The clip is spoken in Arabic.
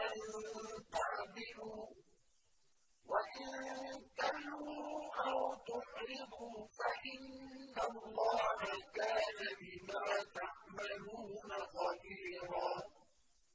أن تعدلوا وإن تلووا أو تعرضوا فإن الله كان بما تعملون خبيرا.